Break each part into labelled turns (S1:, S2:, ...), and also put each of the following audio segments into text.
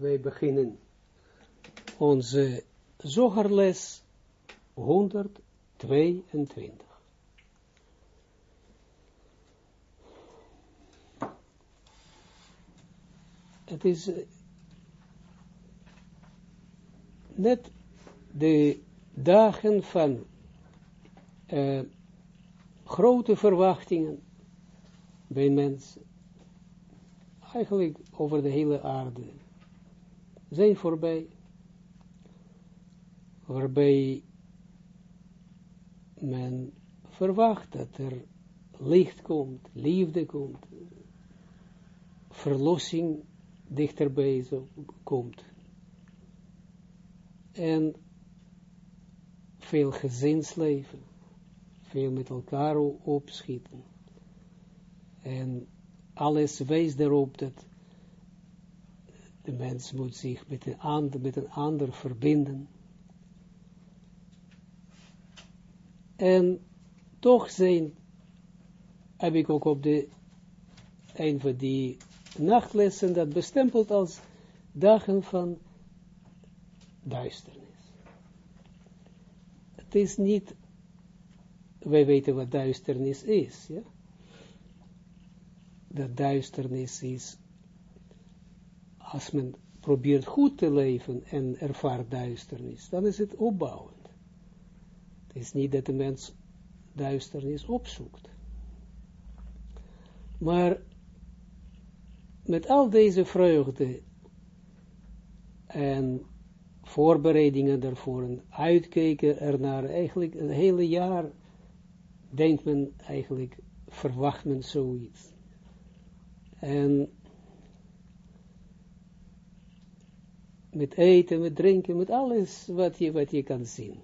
S1: wij beginnen onze zogerles 122. Het is eh, net de dagen van uh, grote verwachtingen bij mensen, eigenlijk over de hele aarde, zijn voorbij, waarbij men verwacht dat er licht komt, liefde komt, verlossing dichterbij zo komt. En veel gezinsleven, veel met elkaar opschieten. En alles wijst erop dat de mens moet zich met een ander, met ander verbinden. En toch zijn, heb ik ook op de, een van die nachtlessen dat bestempeld als dagen van duisternis. Het is niet, wij weten wat duisternis is, ja. Dat duisternis is, als men probeert goed te leven en ervaart duisternis, dan is het opbouwend. Het is niet dat de mens duisternis opzoekt. Maar met al deze vreugde en voorbereidingen daarvoor en uitkijken ernaar, eigenlijk een hele jaar denkt men eigenlijk, verwacht men zoiets. En met eten, met drinken, met alles wat je, wat je kan zien.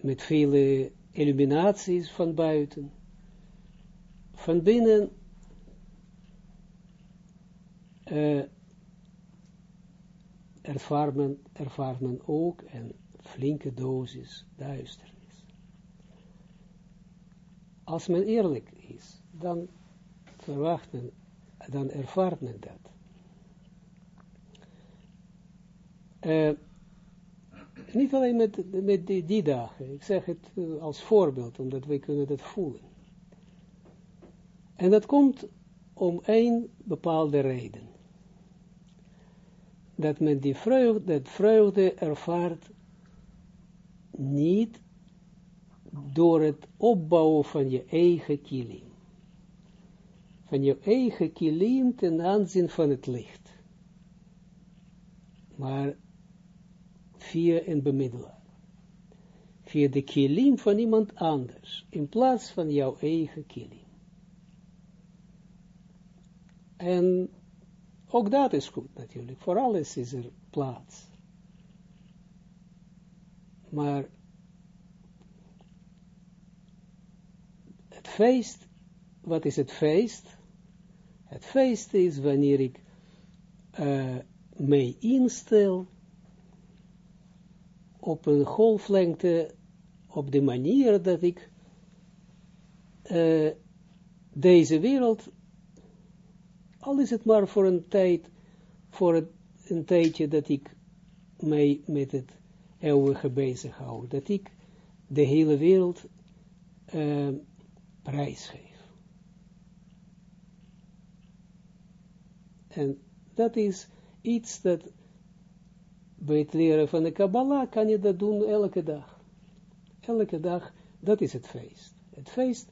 S1: Met vele illuminaties van buiten. Van binnen uh, ervaart, men, ervaart men ook een flinke dosis duisternis. Als men eerlijk is, dan verwacht men, dan ervaart men dat. Uh, niet alleen met, met die, die, dagen, ik zeg het als voorbeeld, omdat wij kunnen dat voelen. En dat komt om één bepaalde reden dat men die vreugde, dat vreugde ervaart niet door het opbouwen van je eigen kilim. Van je eigen kilim ten aanzien van het licht. Maar via een bemiddelaar. Via de kilim van iemand anders, in plaats van jouw eigen kilim. En ook dat is goed natuurlijk. Voor alles is er plaats. Maar het feest, wat is het feest? Het feest is wanneer ik uh, mij instel op een golflengte, op de manier dat ik uh, deze wereld al is het maar voor een tijd, voor een tijdje dat ik mij met het eeuwige bezig hou, dat ik de hele wereld uh, prijsgeef. En dat is iets dat bij het leren van de Kabbalah kan je dat doen elke dag. Elke dag, dat is het feest. Het feest,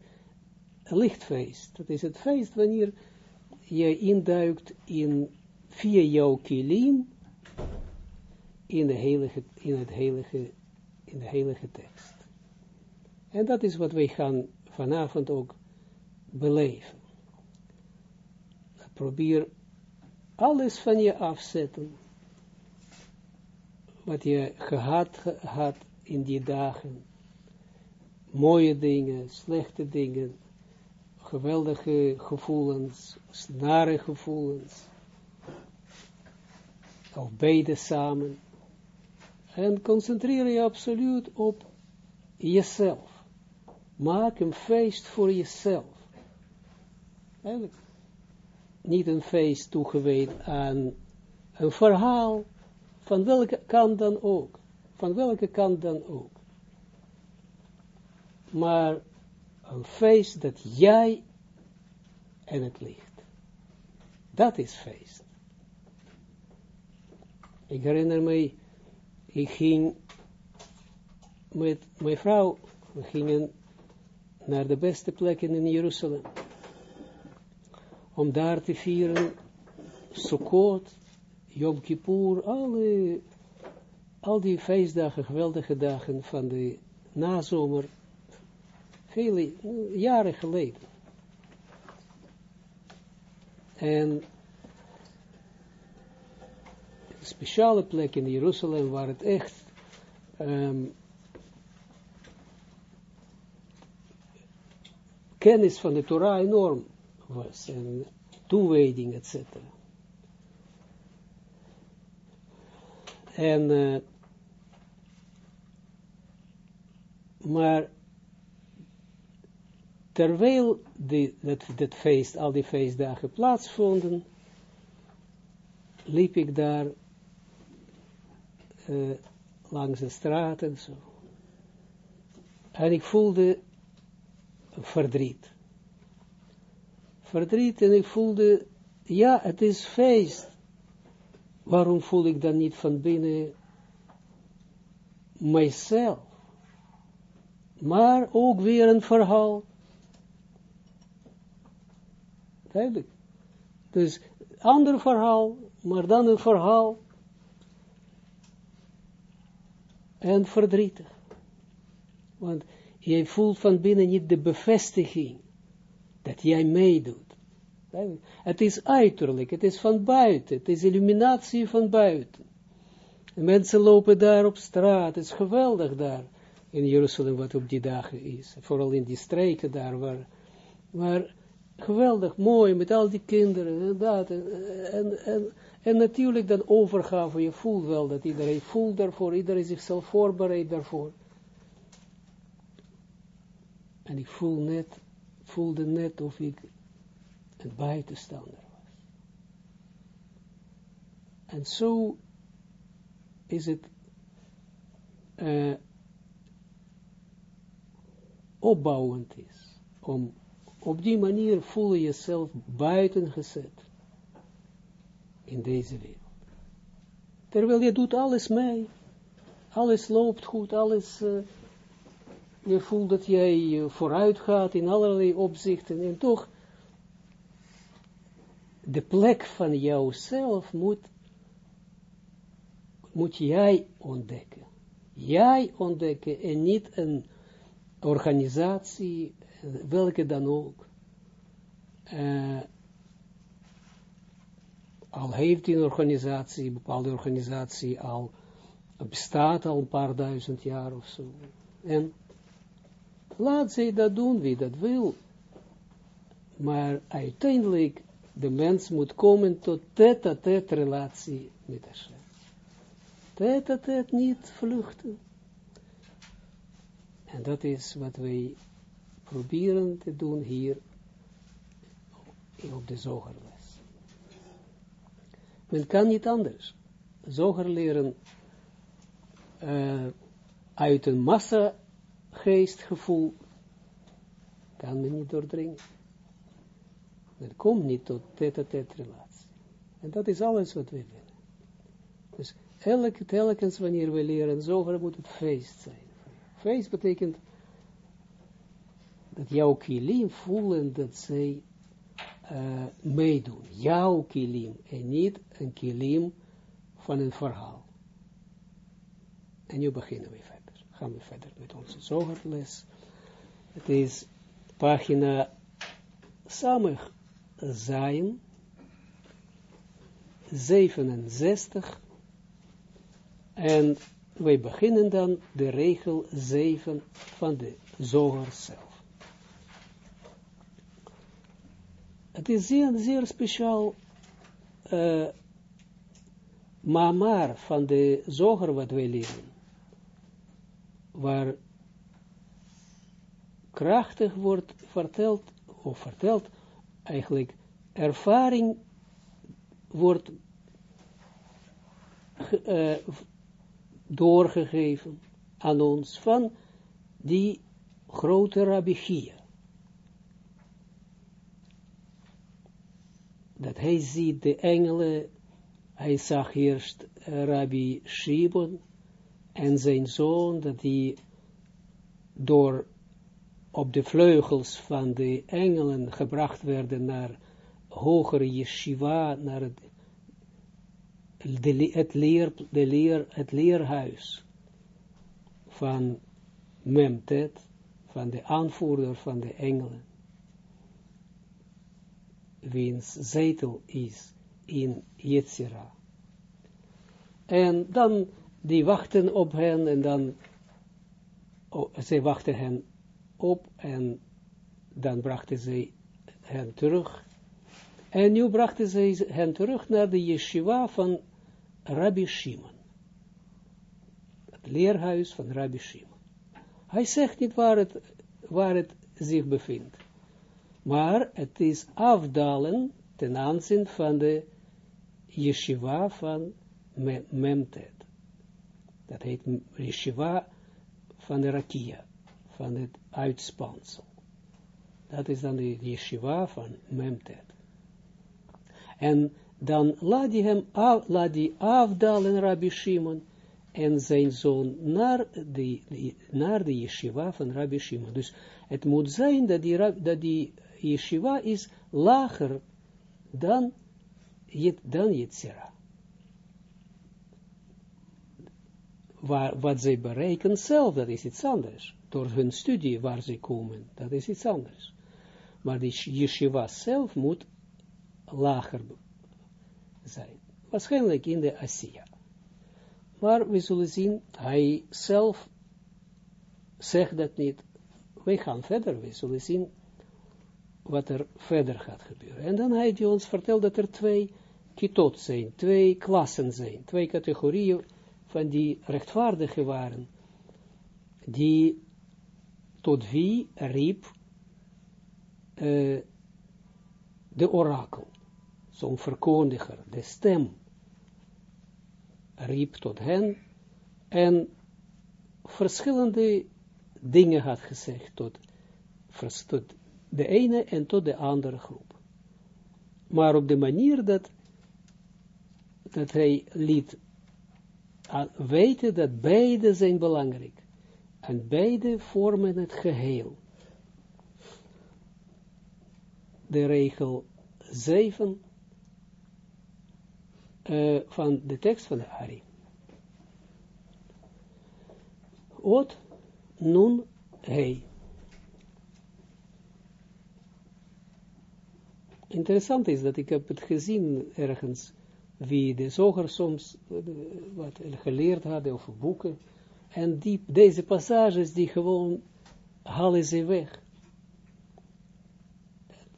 S1: een lichtfeest. Dat is het feest wanneer je induikt in, via jouw kilim, in, de heilige, in, het heilige, in de heilige tekst. En dat is wat wij gaan vanavond ook beleven. Probeer alles van je afzetten, wat je gehad had in die dagen, mooie dingen, slechte dingen, geweldige gevoelens, nare gevoelens, of beide samen. En concentreer je absoluut op jezelf. Maak een feest voor jezelf. Niet een feest toegewijd aan een verhaal, van welke kant dan ook, van welke kant dan ook. Maar een feest dat jij en het licht. Dat is feest. Ik herinner me, ik ging met mijn vrouw, we gingen naar de beste plekken in Jeruzalem, om daar te vieren Sukkot, Yom Kippur, alle, al die feestdagen, geweldige dagen van de nazomer, vele jaren geleden. En een speciale plek in Jeruzalem waar het echt um, kennis van de Torah enorm was en toewijding, etc. En, uh, maar terwijl die, dat, dat feest, al die feestdagen plaatsvonden, liep ik daar uh, langs de straat en zo. En ik voelde verdriet. Verdriet en ik voelde, ja, het is feest. Waarom voel ik dan niet van binnen mijzelf? Maar ook weer een verhaal. Duidelijk. Dus, ander verhaal, maar dan een verhaal. En verdrietig. Want jij voelt van binnen niet de bevestiging dat jij meedoet. Het is uiterlijk, het is van buiten, het is illuminatie van buiten. En mensen lopen daar op straat, het is geweldig daar in Jeruzalem wat op die dagen is. Vooral in die streken daar, waar, waar geweldig mooi met al die kinderen en dat. En, en, en, natuurlijk dan overgave, je voelt wel dat iedereen voelt daarvoor, iedereen zichzelf voorbereidt daarvoor. En ik voel net, voelde net of ik een buitenstander was. En zo is het uh, opbouwend is, om op die manier voel je jezelf buiten gezet in deze wereld. Terwijl je doet alles mee, alles loopt goed, alles, uh, je voelt dat jij vooruit gaat in allerlei opzichten en toch de plek van jouzelf moet, moet jij ontdekken. Jij ontdekken en niet een organisatie, welke dan ook. Uh, al heeft die organisatie, een bepaalde organisatie al, bestaat al een paar duizend jaar of zo. En laat zij dat doen wie dat wil. Maar uiteindelijk de mens moet komen tot tête-à-tête relatie met Hashem. Tête-à-tête niet vluchten. En dat is wat wij proberen te doen hier op de zogerles. Men kan niet anders. Zoger leren uh, uit een massa geestgevoel kan men niet doordringen. Men komt niet tot tête-à-tête relatie. En dat is alles wat we willen. Dus elke, telkens wanneer we leren zover moet het feest zijn. Feest betekent dat jouw kilim voelen dat zij uh, meedoen. Jouw kilim en niet een kilim van een verhaal. En nu beginnen we verder. Gaan we verder met onze zogerles. Het is pagina samig zijn 67 en wij beginnen dan de regel 7 van de zoger zelf. Het is zeer, zeer speciaal uh, van de zoger wat wij leren, waar krachtig wordt verteld, of verteld, eigenlijk ervaring wordt uh, doorgegeven aan ons van die grote Rabbi Gia. Dat hij ziet de engelen, hij zag eerst Rabbi Shimon en zijn zoon, dat die door op de vleugels van de engelen gebracht werden naar hogere yeshiva, naar het, de, het, leer, het leerhuis van Memtet, van de aanvoerder van de engelen, wiens zetel is in Yetzira. En dan, die wachten op hen, en dan, oh, zij wachten hen op, en dan brachten zij hen terug, en nu brachten zij hen terug naar de yeshiva van Rabbi Shimon. Het leerhuis van Rabbi Shimon. Hij zegt niet waar het, waar het zich bevindt. Maar het is afdalen ten aanzien van de yeshiva van Memtet. Dat heet yeshiva van de rakia, van het uitspansel. Dat is dan de yeshiva van Memtet. En dan laat hij hem laat die afdalen, Rabbi Shimon, en zijn zoon naar de, naar de yeshiva van Rabbi Shimon. Dus het moet zijn dat die, dat die yeshiva is lager dan, dan Yetzira. Waar, wat zij bereiken zelf, dat is iets anders. Door hun studie waar ze komen, dat is iets anders. Maar die yeshiva zelf moet lager zijn. Waarschijnlijk in de Asiya. Maar we zullen zien, hij zelf zegt dat niet. Wij gaan verder, we zullen zien wat er verder gaat gebeuren. En dan hij ons verteld dat er twee kitot zijn, twee klassen zijn, twee categorieën van die rechtvaardigen waren, die tot wie riep uh, de orakel, zo'n verkondiger, de stem riep tot hen en verschillende dingen had gezegd tot, tot de ene en tot de andere groep. Maar op de manier dat, dat hij liet weten dat beide zijn belangrijk. En beide vormen het geheel. De regel 7 uh, van de tekst van de Ari. Ot nun hei. Interessant is dat ik heb het gezien ergens, wie de zoger soms uh, wat geleerd hadden over boeken, en die, deze passages die gewoon halen ze weg.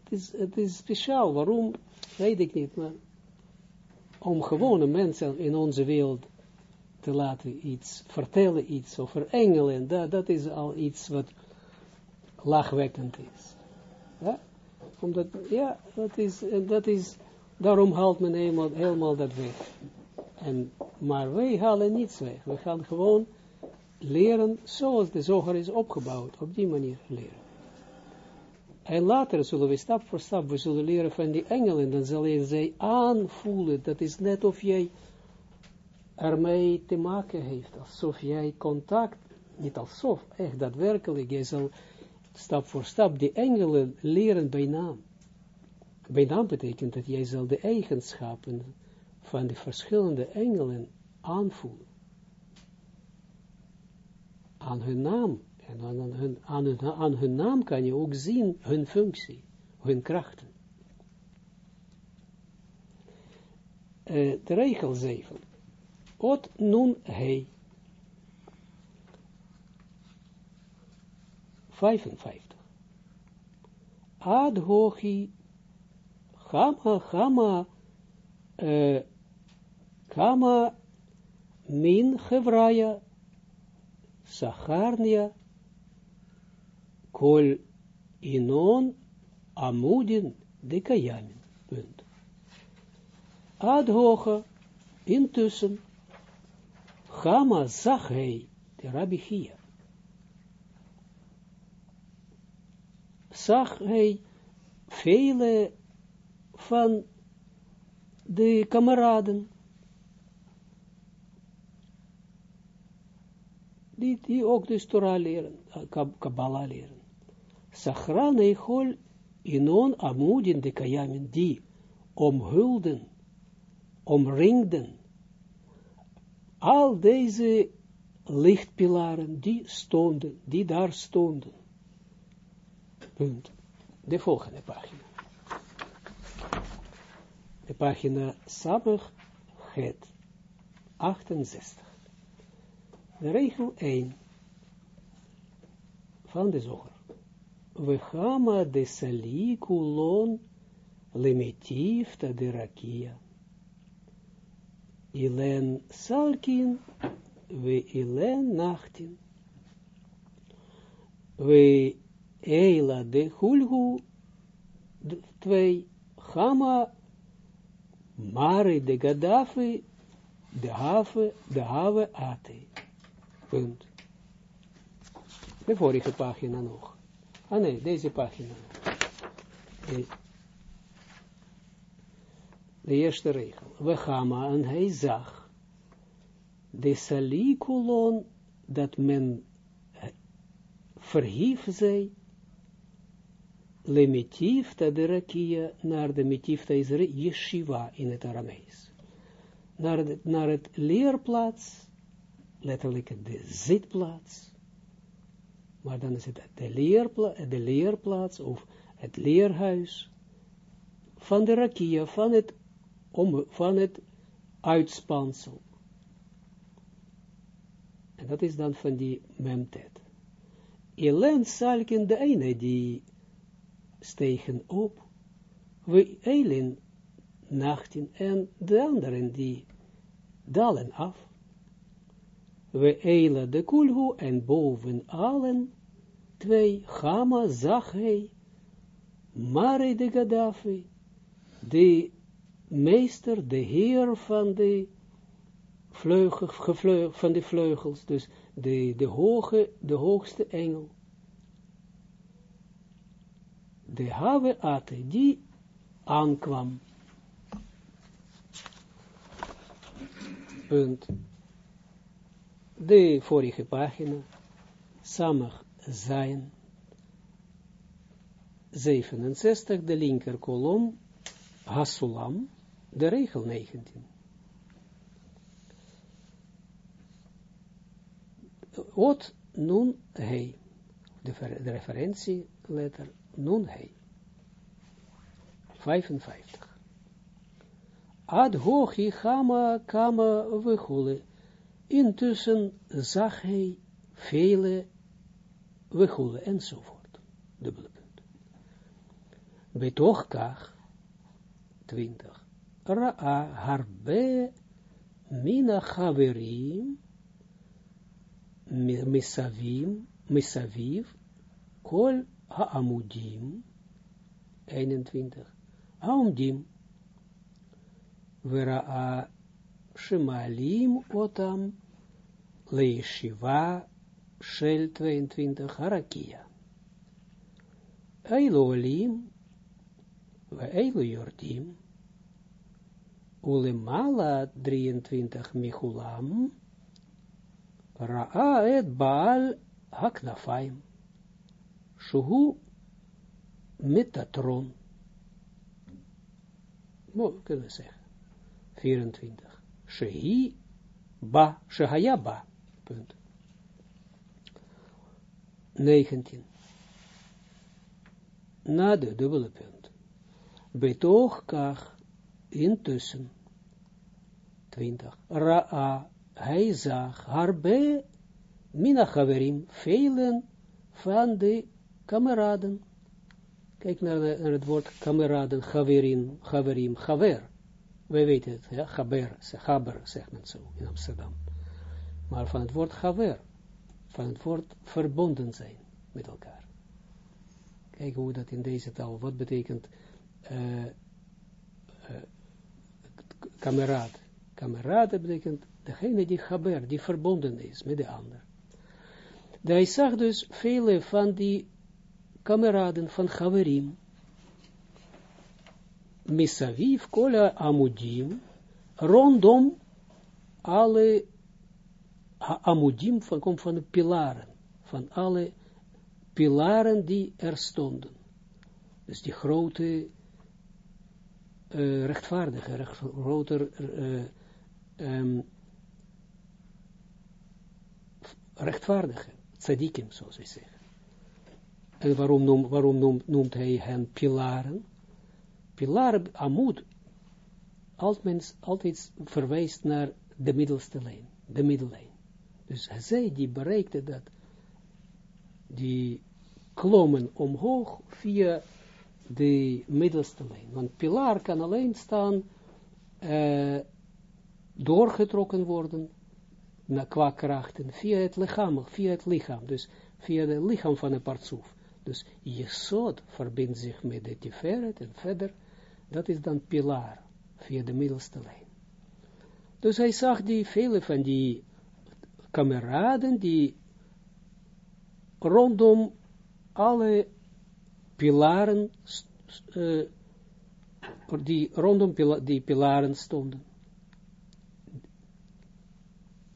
S1: Het is, is speciaal, waarom, weet ik niet, maar om gewone mensen in onze wereld te laten iets vertellen, iets over engelen, dat, dat is al iets wat lachwekkend is. Ja? Omdat, ja, dat is, dat is, daarom haalt men helemaal, helemaal dat weg. En, maar wij halen niets weg. We gaan gewoon leren zoals de zoger is opgebouwd, op die manier leren. En later zullen we stap voor stap, we zullen leren van die engelen, dan zal je zij aanvoelen, dat is net of jij ermee te maken heeft, alsof jij contact, niet alsof, echt daadwerkelijk, jij zal stap voor stap die engelen leren bij naam. Bij naam betekent dat jij zal de eigenschappen van de verschillende engelen aanvoelen. Aan hun naam en aan hun, aan, hun, aan hun naam kan je ook zien hun functie, hun krachten. Uh, de regel 7. Ot nun hei. 55. Ad hochi Chama, Chama, uh, Chama min Hevraya Sacharnia kol inon amudin de kayamin. Punt. Ad hoge, intussen, Chama zag hij, de rabbi hier, zag hij vele van de kameraden, die, die ook dus Torah leren, eh, Kabbalah leren. Inon Amudin de Kayamin, die omhulden, omringden, al deze lichtpilaren, die stonden, die daar stonden. Punt. De volgende pagina. De pagina Samach Het 68. De regel 1 van de zoger. We gama de salikulon limitivta de rakia. Ilen salkin we ilen nachtin. We eila de hulgu twee gama mare de Gaddafi de have de have ate. Punt. De vorige pagina nog. Ah nee, deze pagina. De, de eerste regel. We gaan en hij zag de salikulon dat men verhief zij le metifta de rakia naar de metifta is yeshiva in het Aramees. Naar het, naar het leerplaats letterlijk de zitplaats, maar dan is het de, leerpla de leerplaats of het leerhuis van de rakia, van het, om, van het uitspansel. En dat is dan van die memtet. Elen salken de ene die stegen op, we eilen nachten en de anderen die dalen af we eila de kulhu, en boven allen twee, Gama zag hij, Mare de Gaddafi, de meester, de heer van de vleugels, van de vleugels, dus de, de, hoge, de hoogste engel. De have ate, die aankwam. Punt de vorige pagina, Samach zijn 67, de linker kolom, Hasulam, de regel 19. Ot nun hei, de, de referentieletter nun hei, 55. Ad hochi chama kama vechule, Intussen zag hij vele wegoelen enzovoort. Dubbele punt. Betochkach, 20. Ra'a harbe mina chaverim misavim, misaviv, kol ha'amudim, 21. Ha'umdim, Vera'a shemalim otam leishiva shel 22 harakia. Eilu olim, eilu jordim, ulemala 23 michulam, ra'a et baal haknafaim, shuhu metatron. Mo, kunnen we zeggen. 24. Shehi ba, shehaya ba. Punt. 19. Na de dubbele punt. Betoog kach intussen. 20. Ra'a, hij zag harbe mina haverim, velen van de kameraden. Kijk naar, de, naar het woord kameraden, haverin, haverim, haver. Wij weten het, ja, haber, haber zegt men zo in Amsterdam maar van het woord haver, van het woord verbonden zijn met elkaar. Kijk hoe dat in deze taal, wat betekent uh, uh, kameraad, betekent degene die Haber, die verbonden is met de ander. Hij zag dus vele van die kameraden van Haverim, Misaviv, Kola Amudim, rondom alle Amudim van, van de pilaren, van alle pilaren die er stonden. Dus die grote rechtvaardige, recht, rechtvaardige, tzadikim, zoals we zeggen. En waarom, noem, waarom noemt hij hen pilaren? Pilaren, amud, altijd, altijd verwijst naar de middelste lijn, de middellijn. Dus zij die bereikte dat, die klommen omhoog via de middelste lijn. Want pilaar kan alleen staan, uh, doorgetrokken worden, naar qua krachten, via het lichaam, via het lichaam, dus via het lichaam van een partsoef. Dus Jesod verbindt zich met de Tiferet en verder, dat is dan pilaar, via de middelste lijn. Dus hij zag die vele van die kameraden die rondom alle pilaren, uh, die rondom pila die pilaren stonden.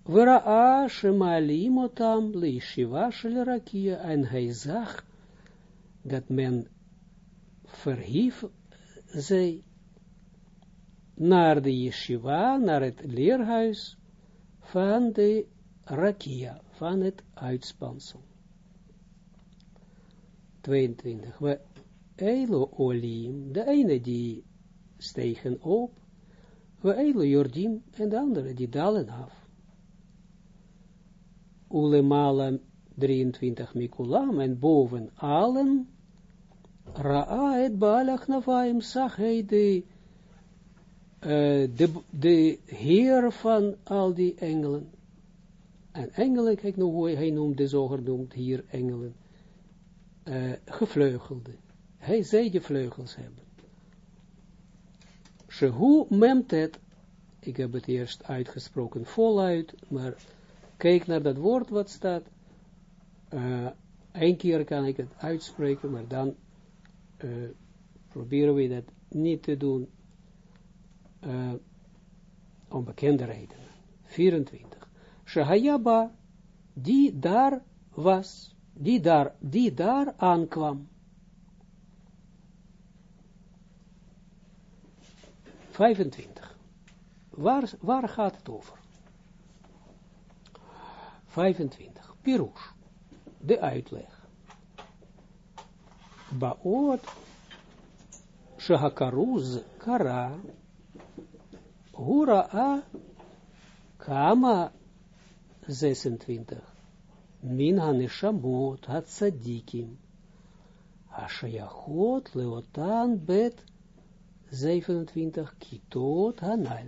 S1: Wera'a shemalim otam leishiva shel en hij zag dat men verhief zij naar de yeshiva, naar het leerhuis van de rakia, van het uitspansel. 22. We Eilo Olim, de ene die stegen op, we Eilo Jordim en de andere die dalen af. Ulemala 23 Mikulam en boven allen Ra'a et Baalach Navaim zag hij de, uh, de, de heer van al die engelen. En engelen, kijk nou hoe hij noemt, de zoger noemt hier engelen uh, gevleugelde. Hij zei die vleugels hebben. Shehu memtet, ik heb het eerst uitgesproken voluit, maar kijk naar dat woord wat staat. Eén keer kan ik het uitspreken, maar dan uh, proberen we dat niet te doen uh, om bekende redenen. 24. Shahayaba, die daar was die daar, die daar aankwam. 25. Waar, waar gaat het over? 25. Pirush. De uitleg. Baot. Shahakaruz kara. Hura'a. Kama. 26 min haneshamot hatzadikim, hashayachot leotan bet 27 kitot hanal.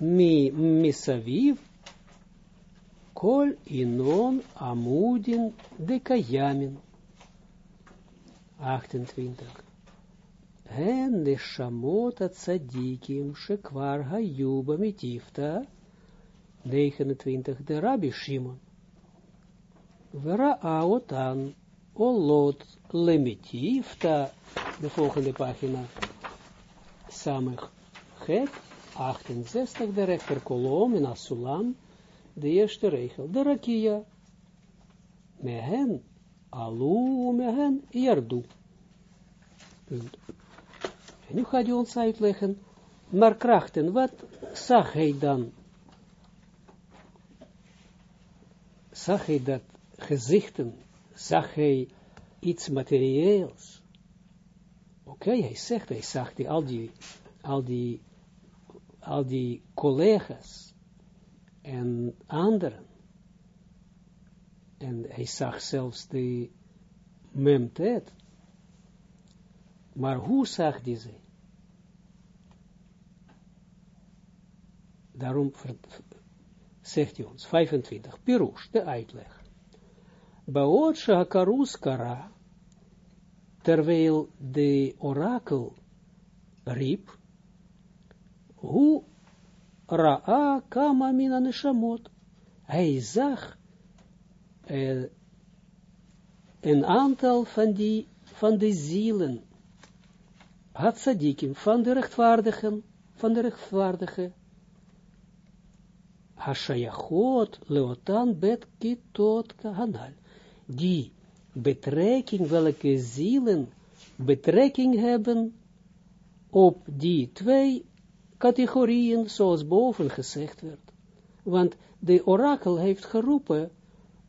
S1: Mi misaviv kol inon amudin dekayamin. 28. Hen neshamot hatzadikim shekvar hayuba mitifta 29, de Rabbi Shimon. Vera aotan olot lemitifta, de volgende pagina, samig het, 68, de rechter kolom in Asulam, de eerste regel, de rakia, mehen, alu, mehen, yardu. Punt. En nu gaat hij ons uitleggen, maar krachten, wat zag hij dan zag hij dat gezichten, zag hij iets materieels. Oké, hij zegt, hij zag die, al die, al die, al die collega's en anderen. En hij zag zelfs de memtet. Maar hoe zag hij ze? Daarom zegt hij ons, 25, Pirush, de uitleg. Baot Shakarus Kara, terwijl de orakel riep, Hoe ra'a kama mina neshamot. Hij zag uh, een aantal van die, van de zielen, had sadikim, van de rechtvaardigen, van de rechtvaardige, Hashayachot leotan bet kitot kahanal, die betrekking, welke zielen betrekking hebben op die twee categorieën, zoals boven gezegd werd. Want de orakel heeft geroepen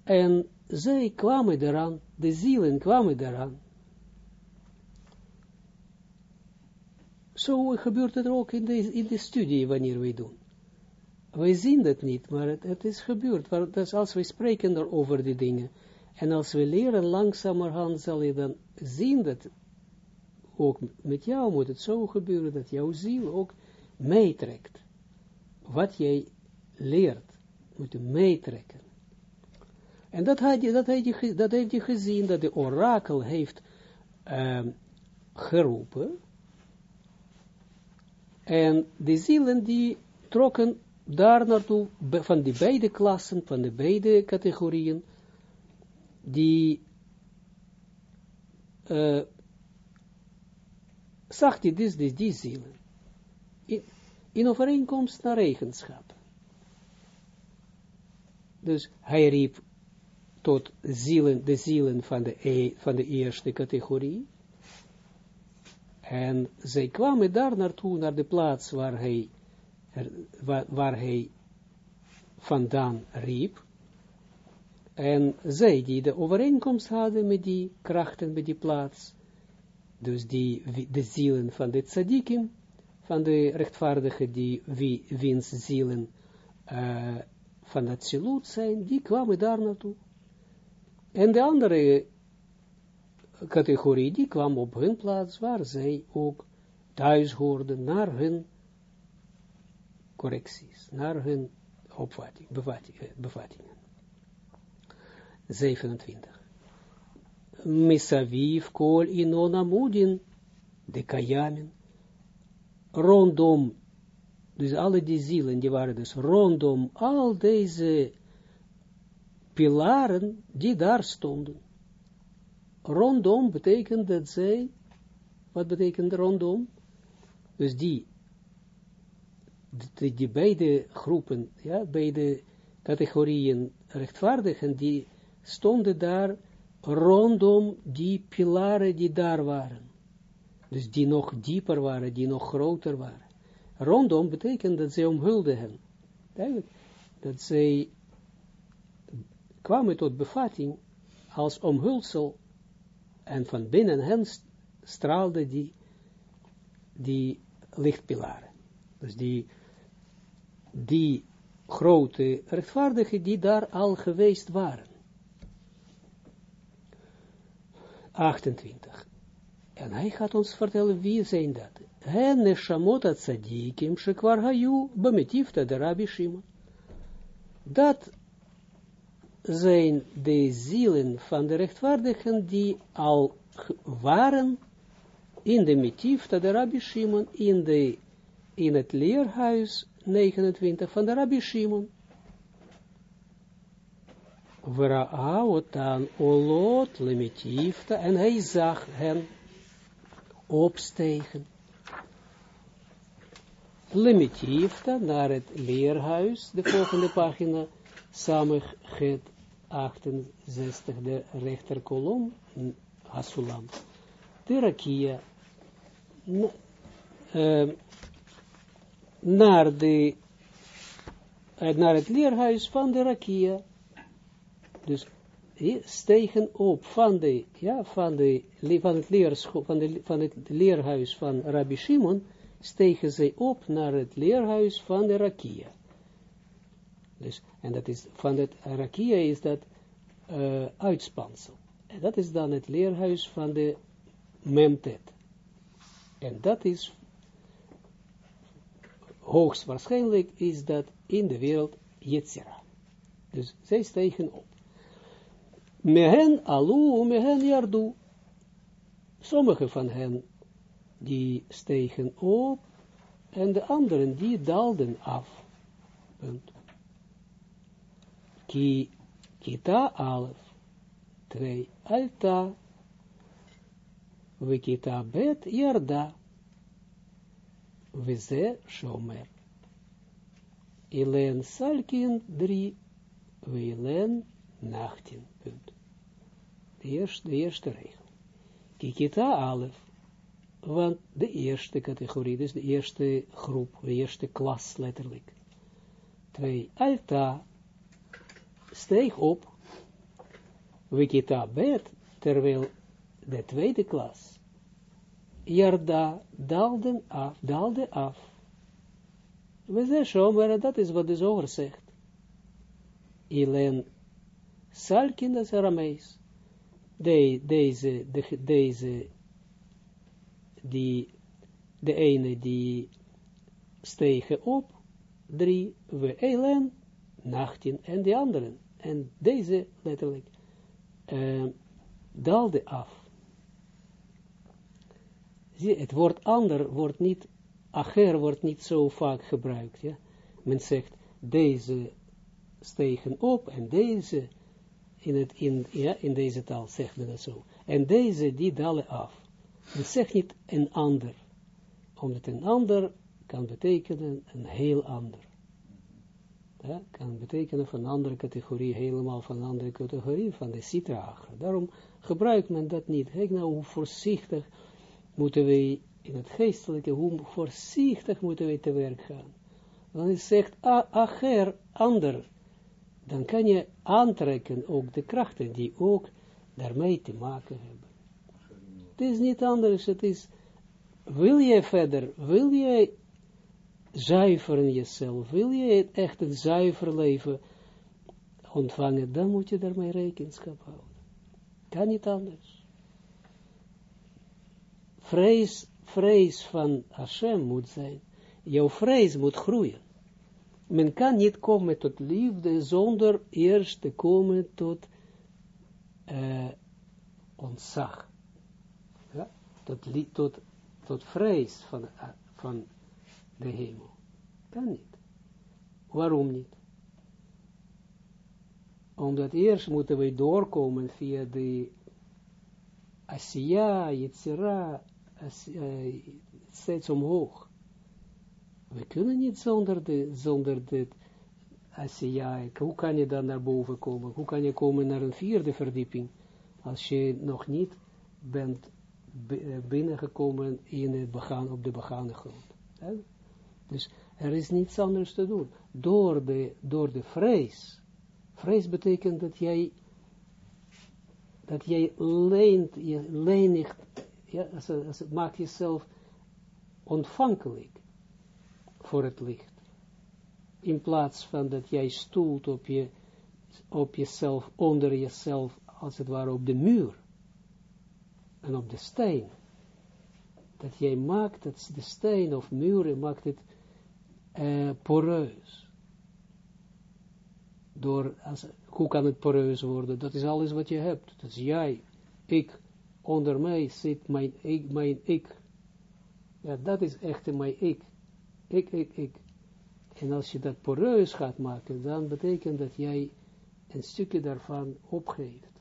S1: en zij kwamen eraan, de zielen kwamen eraan. Zo gebeurt het ook in de, in studie wanneer wij doen. Wij zien dat niet, maar het, is gebeurd. Dus als we spreken over die dingen, en als we leren langzamerhand, zal je dan zien dat ook met jou moet het zo gebeuren, dat jouw ziel ook meetrekt. Wat jij leert, moet je meetrekken. En dat, had dat, heeft je gezien, dat de orakel heeft uh, geroepen. En de zielen die trokken daar naartoe, van die beide klassen, van de beide categorieën, die uh, zag dus, dus die zielen. In, in overeenkomst naar regenschap. Dus hij riep tot zielen, de zielen van de, e, van de eerste categorie. En zij kwamen daar naartoe, naar de plaats waar hij, waar, waar hij vandaan riep. En zij die de overeenkomst hadden met die krachten, met die plaats, dus die, de zielen van de tzadikim, van de rechtvaardigen, die wie, wiens zielen uh, van het zilut zijn, die kwamen daar naartoe. En de andere categorie, die kwam op hun plaats, waar zij ook thuis hoorden naar hun correcties, naar hun opvatting, bevattingen. 27. Misaviv kol inon amudin, de kayamin, rondom, dus alle die zielen, die waren dus rondom al deze pilaren die daar stonden. Rondom betekent dat zij, wat betekent rondom? Dus die, die, die beide groepen, ja, beide categorieën rechtvaardigen, die stonden daar rondom die pilaren die daar waren. Dus die nog dieper waren, die nog groter waren. Rondom betekent dat zij omhulden hen. Dat zij kwamen tot bevatting als omhulsel en van binnen hen straalde die, die lichtpilaren. Dus die, die grote rechtvaardigen die daar al geweest waren. 28. En hij gaat ons vertellen wie zijn dat. Hen neshamot tzadikim shekwar hayu bemetifta de. Dat zijn de zielen van de rechtvaardigen die al waren in de metifta de Rabbi Shimon, in, de, in het leerhuis 29 van de Rabbi Shimon. Vraautan olot limitifta, en hij zag hen opstegen. Limitifta, naar het leerhuis, de volgende pagina, Samig 68, de rechterkolom, Hasulam. De Rakia, uh, naar, de, uh, naar het leerhuis van de Rakia, dus stegen op van, de, ja, van, de, van, het van, de, van het leerhuis van Rabbi Shimon, stegen zij op naar het leerhuis van de Rakia. Dus, en dat is, van het Rakia is dat uh, uitspansel. En dat is dan het leerhuis van de Memtet. En dat is, hoogstwaarschijnlijk is dat in de wereld Yetzira. Dus zij stegen op. Mehen alu, mehen yardu. Sommige van hen, die stegen op, En de anderen, die daalden af. Punt. Ki, kita alef. Twee, alta. Wikita bet, yarda. Weze shomer. Ilen salkin drie. Weilen nachtin. Punt. De eerste, de eerste regel. Kikita alef. Want de eerste categorie, dus de eerste groep, de eerste klas letterlijk. Twee, alta, steeg op, wikita bet, terwijl de tweede klas, jarda, daalde af, daalde af. We zo, maar dat is wat de zoger zegt. Ilen salkin, dat Aramees. De, deze, de, deze die, de ene die stegen op, drie, we elen, nachten, en de anderen. En deze letterlijk uh, daalde af. Zie, het woord ander wordt niet, acher wordt niet zo vaak gebruikt. Ja? Men zegt, deze stegen op en deze, in, het, in, ja, in deze taal zegt men dat zo. En deze, die dalen af. Het zegt niet een ander, omdat een ander kan betekenen een heel ander. Ja, kan betekenen van een andere categorie, helemaal van een andere categorie, van de citra Daarom gebruikt men dat niet. Kijk nou hoe voorzichtig moeten wij in het geestelijke, hoe voorzichtig moeten wij te werk gaan. Wanneer je zegt, acher, ander, dan kan je aantrekken ook de krachten die ook daarmee te maken hebben. Het is niet anders, het is, wil je verder, wil je zuiveren jezelf, wil je echt een zuiver leven ontvangen, dan moet je daarmee rekenschap houden. Kan niet anders. Vrees, van Hashem moet zijn. Jouw vrees moet groeien. Men kan niet komen tot liefde zonder eerst te komen tot uh, ontzag tot, tot, tot vrees van, van de hemel. Kan niet. Waarom niet? Omdat eerst moeten we doorkomen via de Asiya, Yitzira, uh, steeds omhoog. We kunnen niet zonder, de, zonder dit Asiya. Hoe kan je dan naar boven komen? Hoe kan je komen naar een vierde verdieping? Als je nog niet bent eh, binnengekomen in het begaan, op de begane grond. Dus er is niets anders te doen. Door de, door de vrees. Vrees betekent dat jij dat jij leent, je lenigt, ja, als, als, maakt jezelf ontvankelijk voor het licht. In plaats van dat jij stoelt op, je, op jezelf, onder jezelf, als het ware op de muur en op de steen. Dat jij maakt dat de steen of muren maakt het uh, poreus. Door, als, hoe kan het poreus worden? Dat is alles wat je hebt. Dat is jij, ik, onder mij zit mijn ik, mijn ik. Ja, dat is echt mijn ik. Ik, ik, ik. En als je dat poreus gaat maken, dan betekent dat jij een stukje daarvan opgeeft.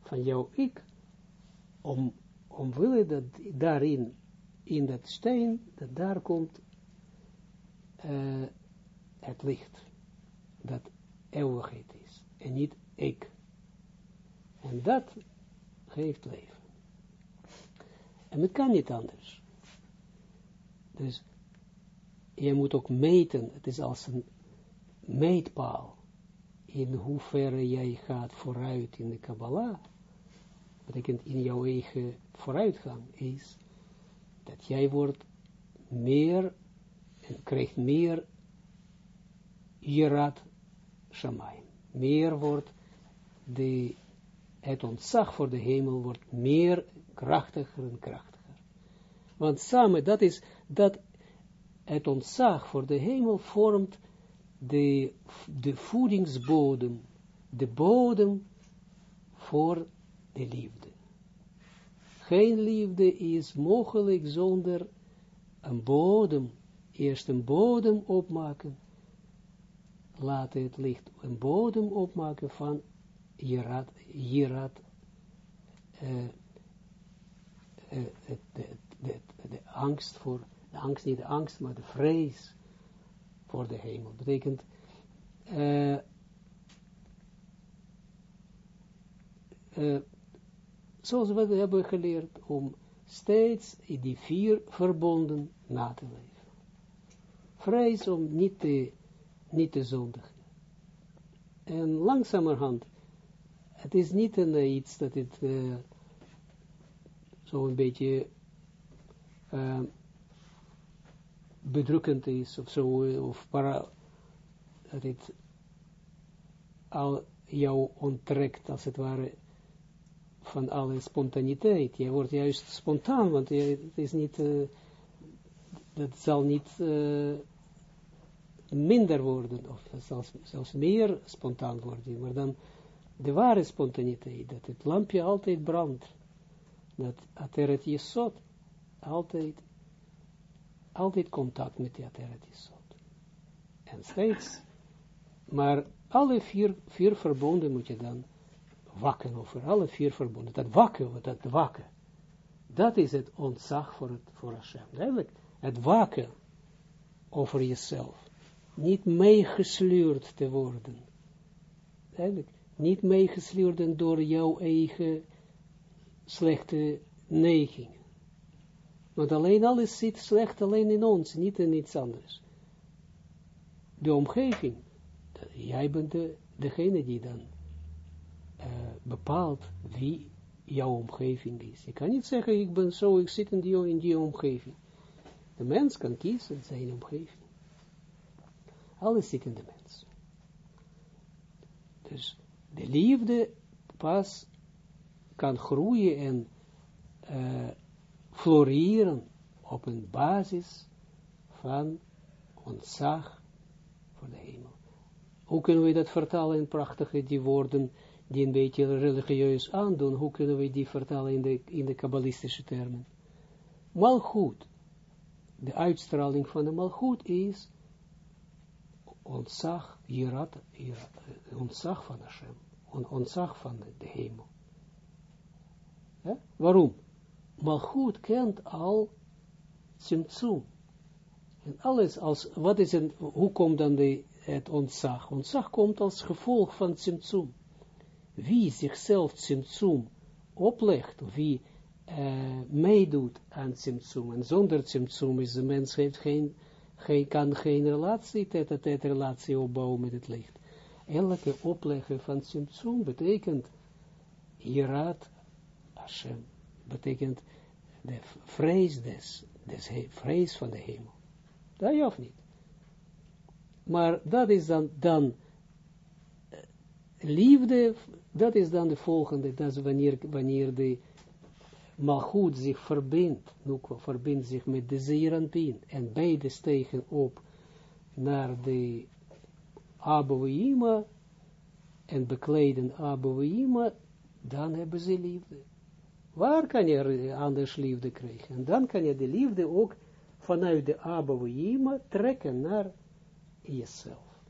S1: Van jouw ik om, omwille dat daarin, in dat steen, dat daar komt uh, het licht, dat eeuwigheid is, en niet ik. En dat geeft leven. En het kan niet anders. Dus je moet ook meten, het is als een meetpaal, in hoeverre jij gaat vooruit in de Kabbalah, betekent in jouw eigen vooruitgang, is dat jij wordt meer, krijgt meer Jirat Shamayim. Meer wordt de, het ontzag voor de hemel wordt meer krachtiger en krachtiger. Want samen, dat is, dat het ontzag voor de hemel vormt de, de voedingsbodem, de bodem voor de liefde. Geen liefde is mogelijk zonder een bodem eerst een bodem opmaken, laten het licht een bodem opmaken van Jirat, Jirat, uh, uh, de, de, de, angst voor, de angst, niet de angst, maar de vrees voor de hemel. Betekent, uh, zoals we hebben geleerd, om steeds die vier verbonden na te leven. Vrees om niet te, niet te zondigen. En langzamerhand, het is niet een, uh, iets dat het uh, zo een beetje uh, bedrukkend is, of zo, of para, dat het al jou onttrekt, als het ware, van alle spontaniteit. Je wordt juist spontaan, want je, het is niet, dat zal niet minder worden, of zelfs, zelfs meer spontaan worden, maar dan de ware spontaniteit, dat het lampje altijd brandt, dat ateret jesot altijd, altijd contact met die ateret jesot. En steeds, maar alle vier, vier verbonden moet je dan wakken over alle vier verbonden. Dat wakken, dat wakken, dat is het ontzag voor, het, voor Hashem. Eigenlijk, het waken over jezelf. Niet meegesleurd te worden. Eigenlijk, niet meegesleurd door jouw eigen slechte neigingen. Want alleen alles zit slecht alleen in ons, niet in iets anders. De omgeving, jij bent de, degene die dan uh, bepaalt wie jouw omgeving is. Je kan niet zeggen, ik ben zo, ik zit in die, in die omgeving. De mens kan kiezen zijn omgeving. Alles zit in de mens. Dus de liefde pas kan groeien en uh, floreren op een basis van ontzag voor de hemel. Hoe kunnen we dat vertalen in prachtige die woorden die een beetje religieus aandoen, hoe kunnen we die vertalen in de, in de kabbalistische termen? Malchut, de uitstraling van de malchut is ontzag, jirat, jirat, ontzag van Hashem, on, ontzag van de, hemel. Ja? Waarom? Malchut kent al Tsimtsum. En alles als, wat is een, hoe komt dan de, het ontzag? Ontzag komt als gevolg van Tsimtsum wie zichzelf Tsimtsum oplegt, wie uh, meedoet aan Tsimtsum, en zonder Tsimtsum is de mens heeft geen, geen, kan geen relatie, tet relatie opbouwen met het licht. Elke opleggen van Tsimtsum betekent Hirat Hashem, betekent de vrees des, des vrees van de hemel. Dat je of niet? Maar dat is dan, dan liefde dat is dan de volgende, dat is wanneer, wanneer de malgoed zich verbindt, Nukwa verbindt zich met de zeeranpien, en beide stegen op naar de Abouima, en bekleden Abouima, dan hebben ze liefde. Waar kan je anders liefde krijgen? En dan kan je de liefde ook vanuit de Abouima trekken naar jezelf.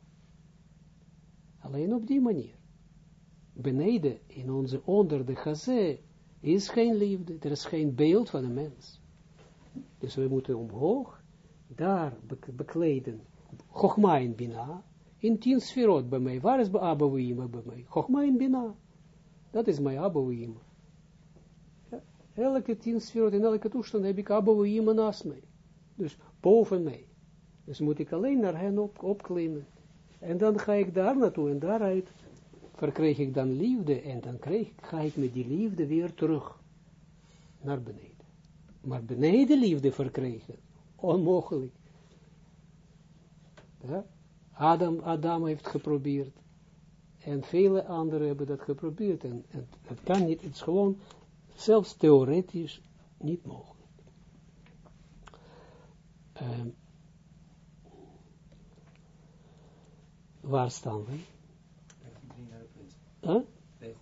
S1: Alleen op die manier beneden, in onze onder de gazé, is geen liefde, er is geen beeld van een mens. Dus we moeten omhoog, daar bekleden, Chogma in Bina, in tien sferot bij mij. Waar is Abouima bij mij? Chogma in Bina. Dat is mijn Abouima. Ja, elke tien sferot, in elke toestand heb ik Abouima naast mij. Dus boven mij. Dus moet ik alleen naar hen op, opklimmen. En dan ga ik daar naartoe en daaruit verkrijg ik dan liefde en dan ga ik met die liefde weer terug naar beneden. Maar beneden liefde verkrijgen, onmogelijk. Ja? Adam, Adam heeft geprobeerd en vele anderen hebben dat geprobeerd en, het kan niet, het is gewoon zelfs theoretisch niet mogelijk. Um, waar staan we? Huh?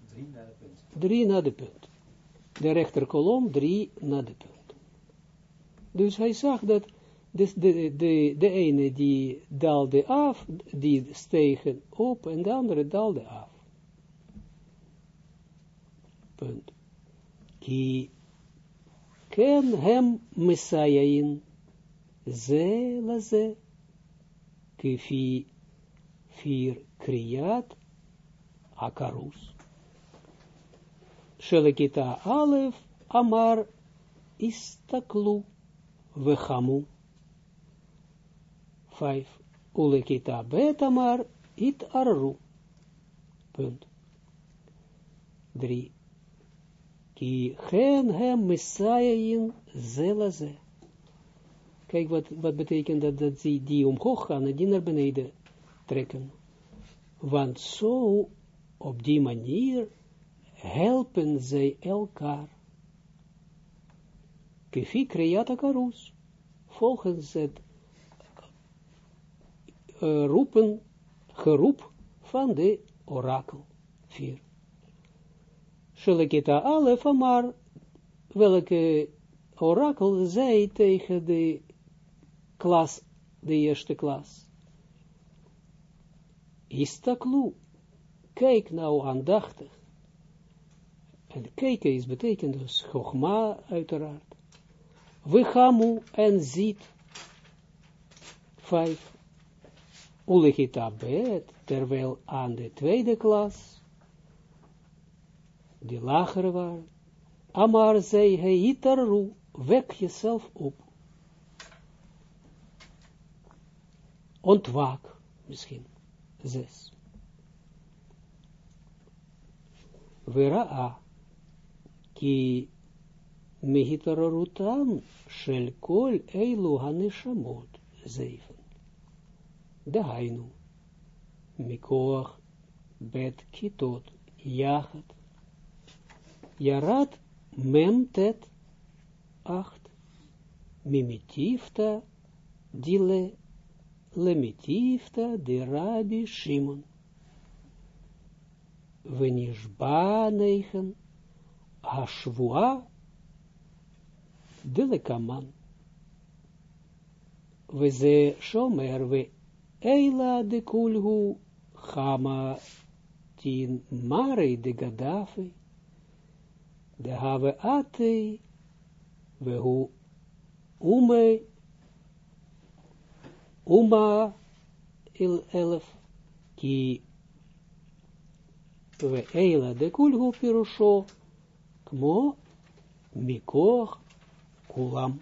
S1: Drie naar de punt. Drie naar de punt. De rechterkolom, drie naar de punt. Dus hij zag dat Dus de, de, de ene die daalde af, die stegen op, en de andere daalde af. Punt. Ki ken hem messiahin, ze la ze, kifi vier kriyat akarus. Shelekita alef amar istaklu vechamu. Vijf. Ulekita betamar it arru. Punt. Drie. Ki gen hem messiahin zelaze. Kijk wat, wat betekent dat, dat die, die omhoog gaan en die naar beneden trekken. Want zo, op die manier, helpen zij elkaar. Kefi kreata karus, volgens het uh, roepen, geroep van de orakel. 4. Shelekita alef maar welke orakel zei tegen de klas, de eerste klas. Istaklu, kijk nou aandachtig. En kijken is betekent dus chogma uiteraard. We gamu en ziet. Vijf. Ulegita bet, terwijl aan de tweede klas, die lagere waren, Amar zei hij, wek jezelf op. Ontwaak, misschien. Zes. Vera'a, ki mehitararutan shel kol eilu haneshamot, zeven. Dahainu, mikoach bet kitot, jachat, jarat memtet, acht, mimitifta, dile, lemitifta, de rabbi Shimon. Venishba negen, hashvua, delekaman. We ze shomer we Eila de kulhu chama tin mare de Gaddafi, de have ate, vehu ume, uma il elef, ki we eila de kulhu pirusho, kmo mikoch kulam.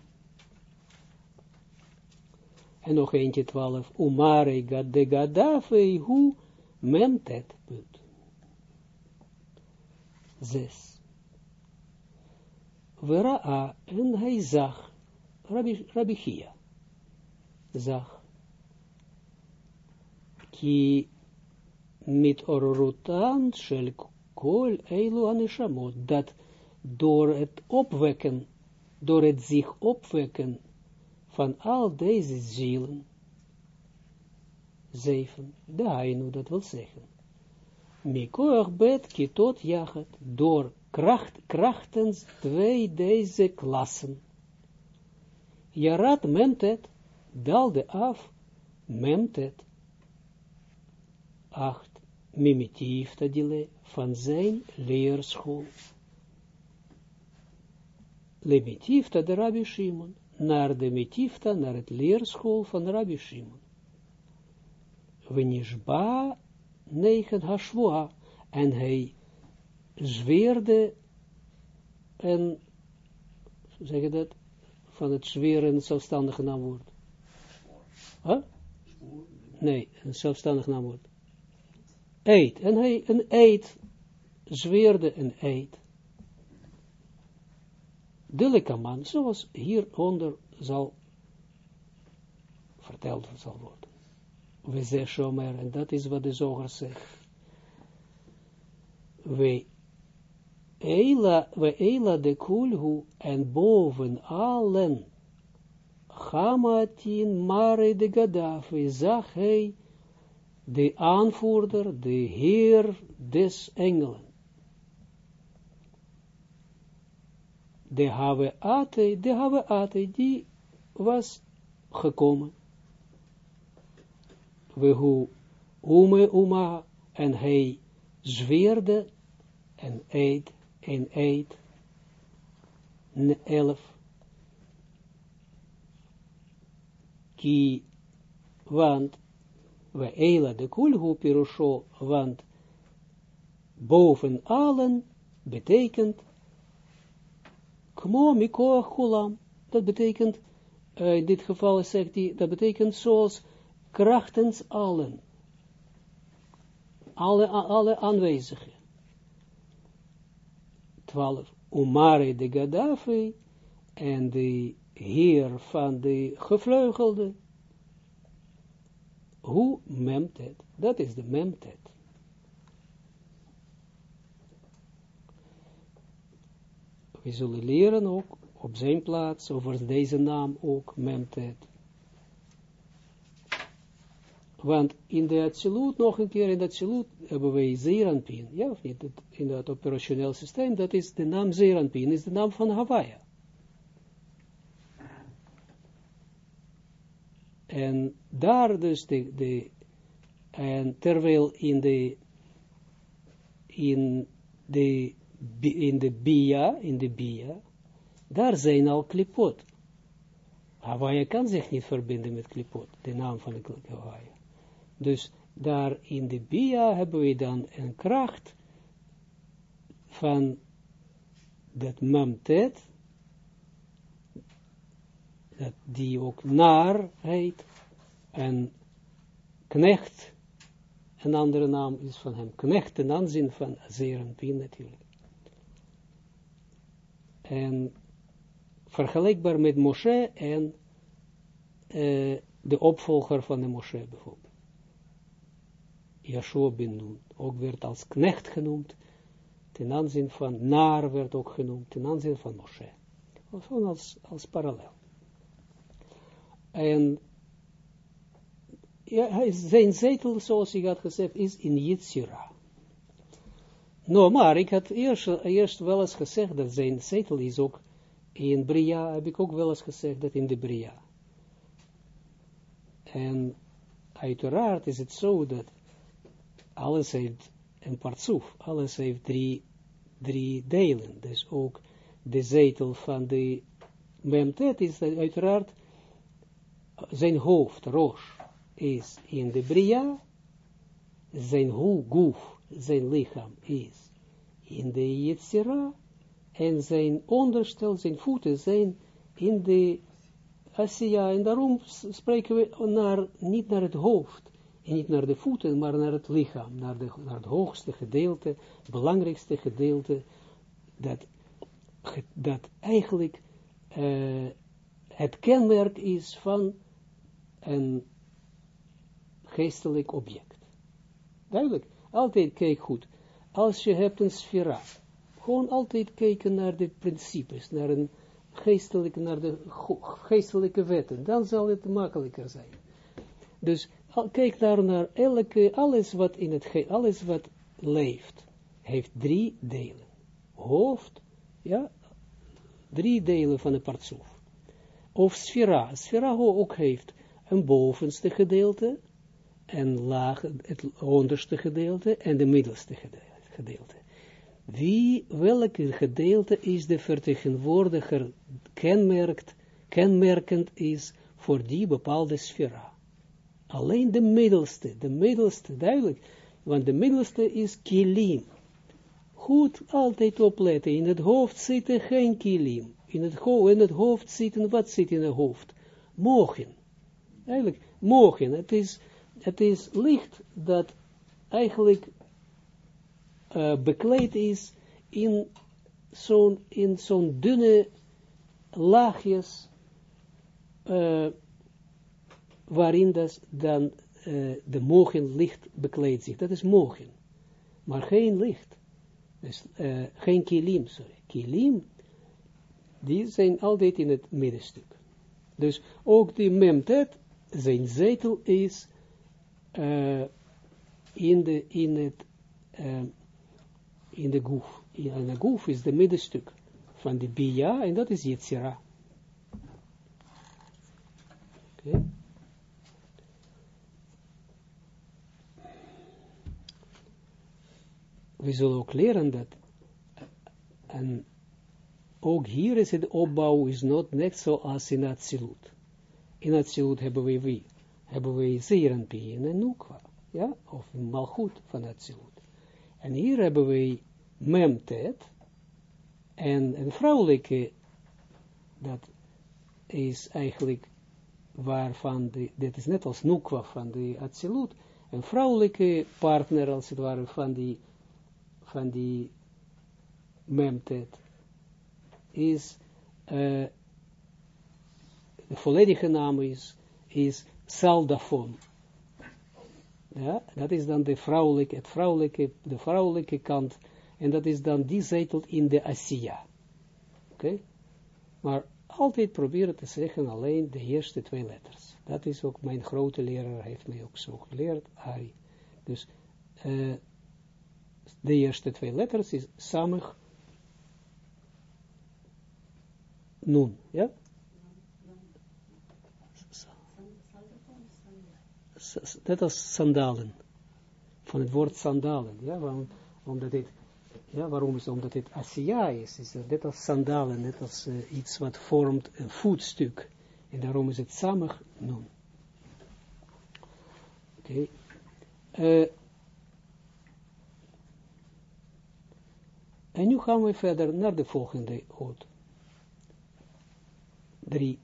S1: En nog eentje twaalf. Umare de gadafe hu memtet. Punt. Zes. Vera en hij zag. Chia. Zag. Ki mit orutan shel kol eilu aneshamot. Dat door het opwekken, door het zich opwekken van al deze zielen, zeven, de Hainu, dat wil zeggen, Mikoach bet kitot jachet, door kracht, krachtens twee deze klassen. Jarat memtet, dalde af, memtet, acht, mimitief tadile, van zijn leerschool. Lemitief de Rabbi Shimon, naar de metifta, naar het leerschool van Rabbi Shimon. Venishba negen hashvua, en hij zweerde, en, zeg je dat, van het zweren zelfstandige naamwoord. Huh? Nee, een zelfstandig naamwoord. Eet, en hij een eet, zweerde een eet de man, zoals hieronder zal verteld zal worden. We zeggen shomer, en dat is wat de zoger zegt. We eila, we eila de kulhu, en boven allen, Hamatin Mare de Gaddafi, zag hij de aanvoerder, de heer des engelen. de have ate, de have ate, die was gekomen. We hoe ume uma en hij zweerde en eet en eet. Elf. Ki, want we eila de kulhu pirusho, want boven allen betekent kmo mikoach kulam. Dat betekent, in dit geval zegt hij, dat betekent zoals krachtens allen. Alle, alle aanwezigen. 12. Umare de Gaddafi en de heer van de gevleugelde. Hoe memtet? Dat is de memtet. We zullen leren ook op zijn plaats over deze naam ook memtet. Want in de absolute, nog een keer in de absolute, hebben wij Zeranpin, ja of in het operationeel systeem, dat is de naam Zeranpin, is de naam van Hawaii. En daar dus de, en terwijl in de, in de, in de Bia, in de Bia, daar zijn al klipot. Hawaii kan zich niet verbinden met klipot, de naam van de Hawaii. Dus daar in de Bia hebben we dan een kracht van dat mamtet, dat die ook naar heet, en knecht, een andere naam is van hem, knecht ten aanzien van Zerenpien natuurlijk. En vergelijkbaar met Moshe en uh, de opvolger van de Moshe bijvoorbeeld. Yeshua Nun, ook werd als knecht genoemd, ten aanzien van Naar werd ook genoemd, ten aanzien van Moshe. Gewoon als, als parallel. En ja, zijn zetel, zoals ik had gezegd, is in Yitzira. Nou, maar ik had eerst, eerst wel eens gezegd dat zijn zetel is ook in Bria, heb ik ook wel eens gezegd dat in de Bria. En uiteraard is het zo dat alles heeft een partsoef, alles heeft drie, drie delen. Dus ook de zetel van de memtet is uiteraard zijn hoofd, roos, is in de bria, zijn goef, zijn lichaam is in de Yetzira, en zijn onderstel, zijn voeten zijn in de Asiya, en daarom spreken we naar, niet naar het hoofd, en niet naar de voeten, maar naar het lichaam, naar, de, naar het hoogste gedeelte, belangrijkste gedeelte, dat, dat eigenlijk uh, het kenmerk is van een geestelijk object. Duidelijk, altijd kijk goed. Als je hebt een sfera, gewoon altijd kijken naar de principes, naar een geestelijke, naar de geestelijke wetten, dan zal het makkelijker zijn. Dus kijk daar naar elke, alles wat in het, alles wat leeft, heeft drie delen. Hoofd, ja, drie delen van een partsoef. Of sfera, sfera ook heeft een bovenste gedeelte, en laag, het onderste gedeelte en de middelste gedeelte. Wie, welke gedeelte is de vertegenwoordiger kenmerkt, kenmerkend is voor die bepaalde sfera? Alleen de middelste, de middelste, duidelijk, want de middelste is kilim. Goed altijd opletten, in het hoofd zitten geen kilim. In het, in het hoofd zitten, wat zit in het hoofd? Mogen. Eigenlijk, mogen. Het is, het is licht dat eigenlijk uh, bekleed is in zo'n zo'n dunne laagjes uh, waarin das dan uh, de mogen licht bekleedt zich. Dat is mogen. Maar geen licht. Dus geen kilim, sorry. Kilim, die zijn altijd in het middenstuk. Dus ook die memtet, zijn zetel is uh, in, de, in het uh, in de goef. In de goef is de middenstuk van de bia en dat is Yetzira. Okay. We zullen ook leren dat, en ook hier is het opbouw is not net zoals in Atsilut. In Atsilut hebben we wie? Hebben we Zerenpien en Nukwa, ja, of Malchut van Atsilut. En hier hebben we Memtet, en een vrouwelijke, dat is eigenlijk waarvan, dit is net als Nukwa van de Atsilut, een vrouwelijke partner als het ware van die, van die Memtet, is, uh, de volledige naam is, is Saldafon. Ja, dat is dan de vrouwelijke, het vrouwelijke, de vrouwelijke kant, en dat is dan die zetelt in de Asiya. Oké? Maar altijd proberen te zeggen alleen de eerste twee letters. Dat is ook mijn grote leraar, heeft mij ook zo geleerd, Ari. Dus uh, de eerste twee letters is samig nun, ja? Dat is sandalen. Van het woord sandalen, ja, waarom, omdat dit, ja, waarom is omdat dit Asia is, is net als sandalen, net als uh, iets wat vormt een voetstuk, en daarom is het samig nun. Oké. Uh, en nu gaan we verder naar de volgende oot. 3.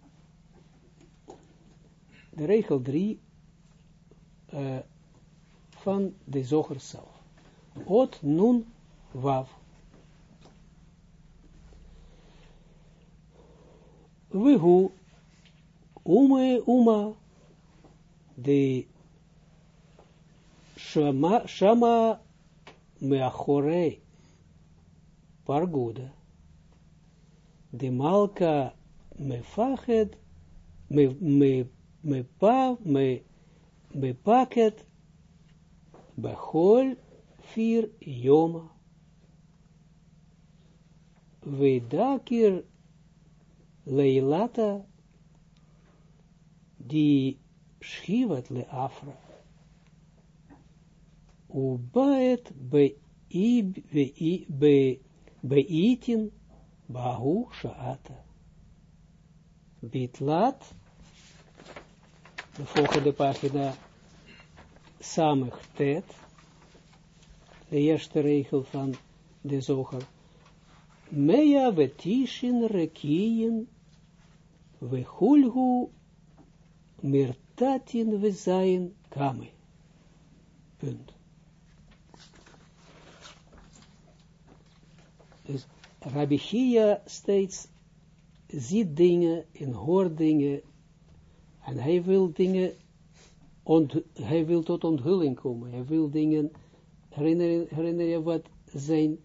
S1: De regel 3 uh, van de zoger zelf. Ot nun wav. Wehu ume uma de shama, shama meachore parguda de malka mefachet, me, me, me, pa, me, me paket, bechol vier joma. Vedakir leilata, die schivat le afra. Ubaet be, be, be, be itin bahu shaata. Bitlat, de volgende pagina, samig tet, de eerste regel van de zoger. Mea vetishin rekien, vehulhu mirtatin vezayin kame. Punt. Dus Rabbi steeds ziet dingen en hoort dingen en hij wil dingen, hij wil tot onthulling komen, hij wil dingen, herinner, herinner je wat zijn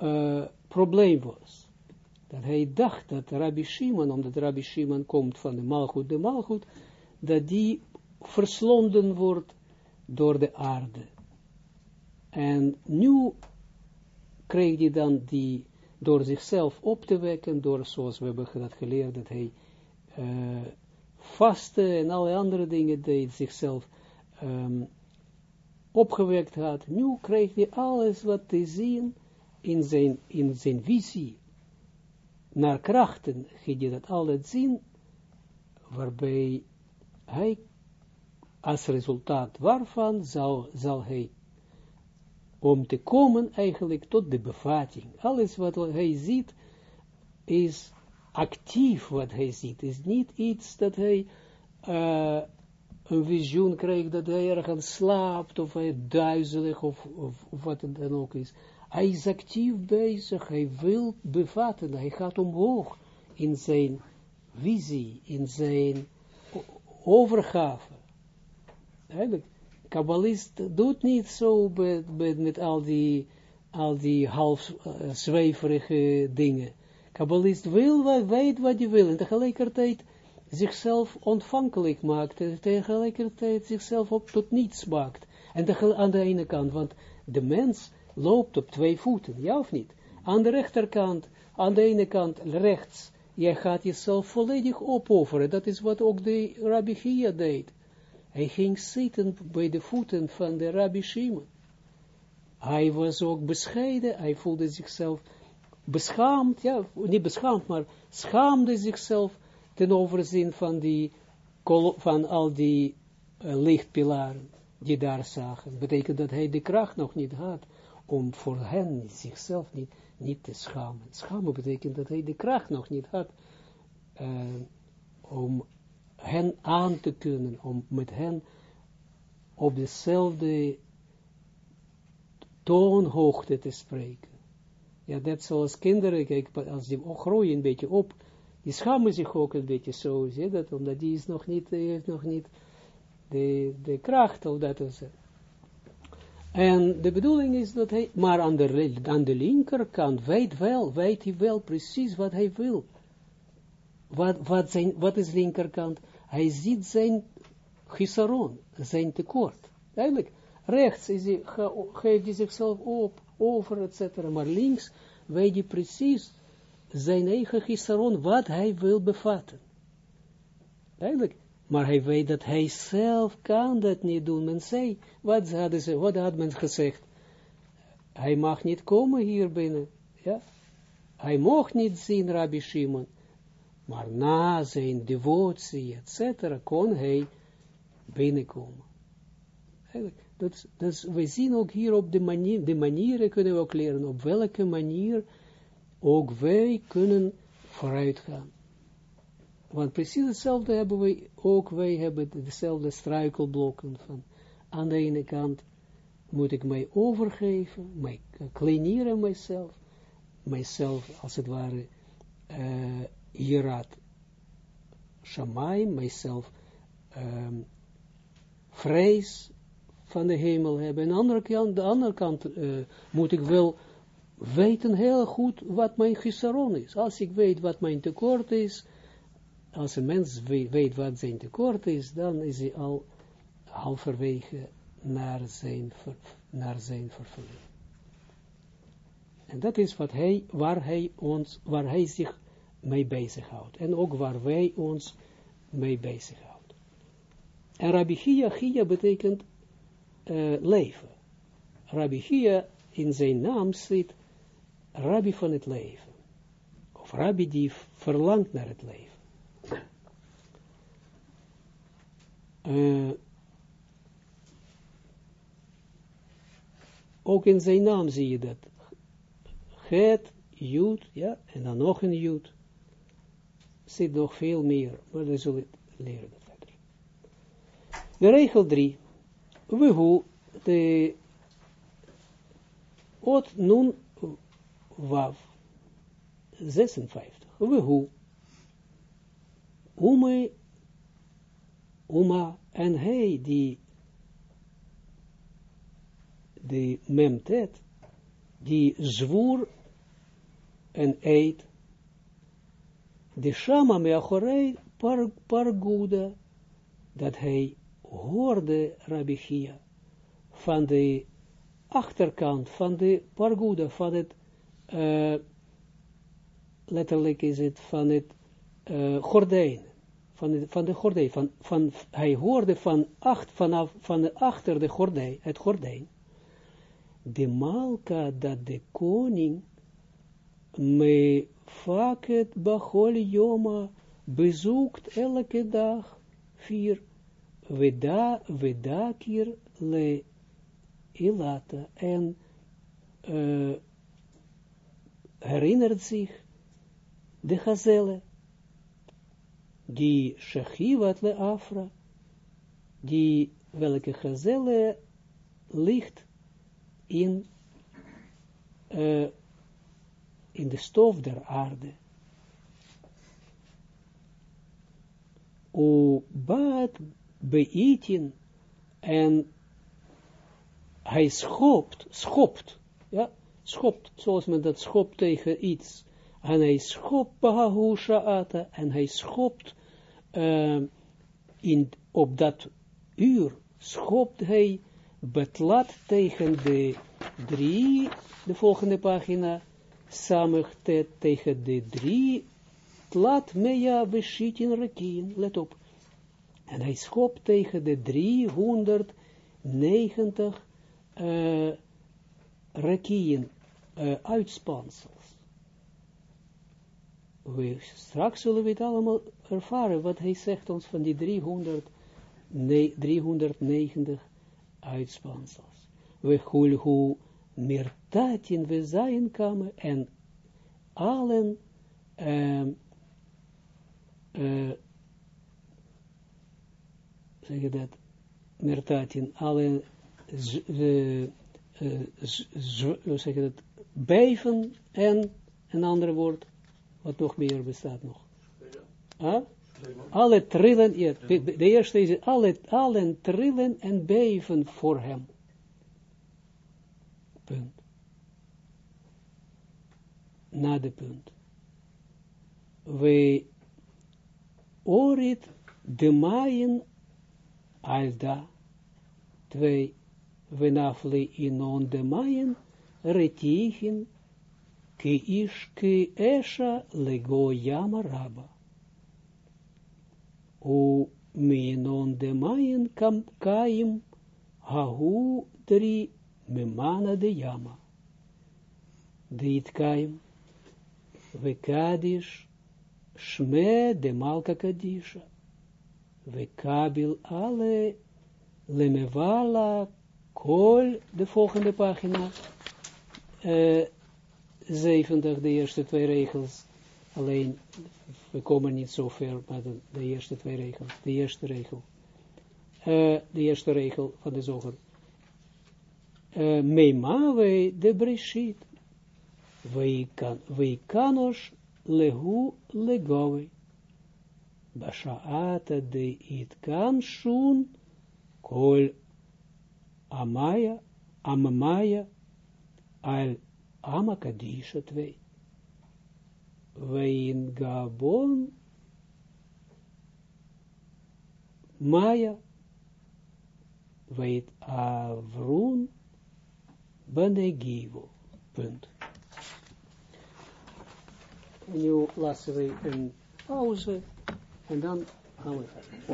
S1: uh, probleem was. Dat hij dacht dat Rabbi Shimon, omdat Rabbi Shimon komt van de Malchut, de Malchut, dat die verslonden wordt door de aarde. En nu kreeg hij dan die door zichzelf op te wekken, door, zoals we hebben dat geleerd, dat hij uh, vaste en alle andere dingen deed, zichzelf um, opgewekt had. Nu krijgt hij alles wat te zien in zijn, in zijn visie. Naar krachten gaat hij dat altijd zien, waarbij hij als resultaat waarvan zal, zal hij om te komen eigenlijk tot de bevatting. Alles wat hij ziet is actief wat hij ziet. is niet iets dat hij uh, een visioen krijgt dat hij ergens slaapt of hij duizelig of, wat dan ook is. Hij is actief bezig, hij wil bevatten, hij gaat omhoog in zijn visie, in zijn overgave. Eigenlijk, kabbalist doet niet zo met, al die, al die half uh, zweverige dingen. Kabbalist wil, weet wat hij wil, en tegelijkertijd zichzelf ontvankelijk maakt, en tegelijkertijd zichzelf op tot niets maakt. En aan de ene kant, want de mens loopt op twee voeten, ja of niet? Aan de rechterkant, aan de ene kant rechts, jij gaat jezelf volledig opofferen. Dat is wat ook de Rabbi Gia deed. Hij ging zitten bij de voeten van de Rabbi Shimon. Hij was ook bescheiden, hij voelde zichzelf beschaamd, ja, niet beschaamd, maar schaamde zichzelf ten overzien van, die, van al die uh, lichtpilaren die daar zagen. Betekent dat hij de kracht nog niet had om voor hen, zichzelf niet, niet te schamen. Schamen betekent dat hij de kracht nog niet had uh, om hen aan te kunnen, om met hen op dezelfde toonhoogte te spreken. Ja, net zoals kinderen, kijk, als die groeien een beetje op, die schamen zich ook een beetje zo, zie dat, omdat die is nog niet, heeft nog niet de, de kracht, of dat is En de bedoeling is dat hij, maar aan de, aan de linkerkant weet wel, weet hij wel precies wat hij wil. Wat, wat, zijn, wat is linkerkant? Hij ziet zijn chisaron, zijn tekort. Eigenlijk, rechts is hij, geeft hij zichzelf op, over, etc. Maar links weet hij precies zijn eigen chisaron, wat hij wil bevatten. Eigenlijk, maar hij weet dat hij zelf kan dat niet doen. Men zei, wat, ze, had men gezegd? Hij mag niet komen hier binnen. Ja? Hij mocht niet zien Rabbi Shimon. Maar na zijn devotie, etc., kon hij binnenkomen. Eigenlijk, dat, dat, we zien ook hier op de manier, de manieren kunnen we ook leren, op welke manier ook wij kunnen vooruit gaan. Want precies hetzelfde hebben we, ook wij hebben dezelfde struikelblokken van, aan de ene kant moet ik mij overgeven, mij kleineren mijzelf, mijzelf als het ware, uh, hierat shamaim, mijzelf um, vrees van de hemel hebben. En aan de andere kant, de andere kant uh, moet ik wel weten heel goed wat mijn gisaron is. Als ik weet wat mijn tekort is, als een mens weet, wat zijn tekort is, dan is hij al halverwege naar zijn, naar zijn vervulling. En dat is wat hij, waar hij ons, waar hij zich mee bezighoudt. En ook waar wij ons mee bezighouden. En Rabbi Chia, Chia betekent uh, leven. Rabbi Chia in zijn naam zit Rabbi van het leven. Of Rabbi die verlangt naar het leven. Uh, ook in zijn naam zie je dat. Het, Jood, ja, en dan nog een Jood. Zit nog veel meer, maar we zullen leren verder. De regel 3. We hoe de ot nun wav 56. We hoe Ume, Uma en hij die de memtet, die zwoer en eet, de shama meachorei par, parguda, dat hij hoorde Rabbi Chia, van de achterkant, van de parguda, van het, uh, letterlijk is het van het uh, gordijn, van de, van de gordijn, van, van, hij hoorde van, acht, vanaf, van achter de gordijn, het gordijn, de malka dat de koning me faket bachol yoma bezoekt elke dag vier veda, vedakir le ilata en uh, zich de gazelle die shachivat le afra, die welke gazelle ligt in, in de stof der aarde. O baat beitin en hij schopt, schopt, ja, schopt, zoals men dat schopt tegen iets, en hij schopt Bahahu Sha'ata, en hij schopt uh, in, op dat uur, schopt hij betlat tegen de drie, de volgende pagina, samigte tegen de drie tlat mea beschitin rekien, let op. En hij schop tegen de 390 uh, rekien, uitspansels. We, straks zullen we het allemaal ervaren, wat hij zegt ons van die 300, nee, 390 uitspansels. We hulhu mirtatin we zijn kamen en allen uh, zeg je dat, mirtatin, alle uh, zeg je dat, beven en een ander woord, wat nog meer bestaat nog. Huh? Alle trillen, ja, de eerste is alle, allen trillen en beven voor hem. Punt. Na de punt. We orit de maaien alda. Twee. We nafle inon de maaien retichin ki ish ki esha lego yama raba. U minon de maaien kam kaim hahu drie memana de yama. Dit kaim. We kadish shme de malka kadisha. We kabil ale lemevala kol, de volgende pagina, uh, 70, de eerste twee regels, alleen, we komen niet zo ver met de, de eerste twee regels, de eerste regel, uh, de eerste regel van de zoger, uh, Meimawe de Breshit, Weikanos lehu legove, Bashaata de itkan shun, kol amaya, amamaya, al amakadisha twee. Wein gabon, maya, weet avrun, benegivo. Punt. Nu laten we een pauze en dan gaan we verder.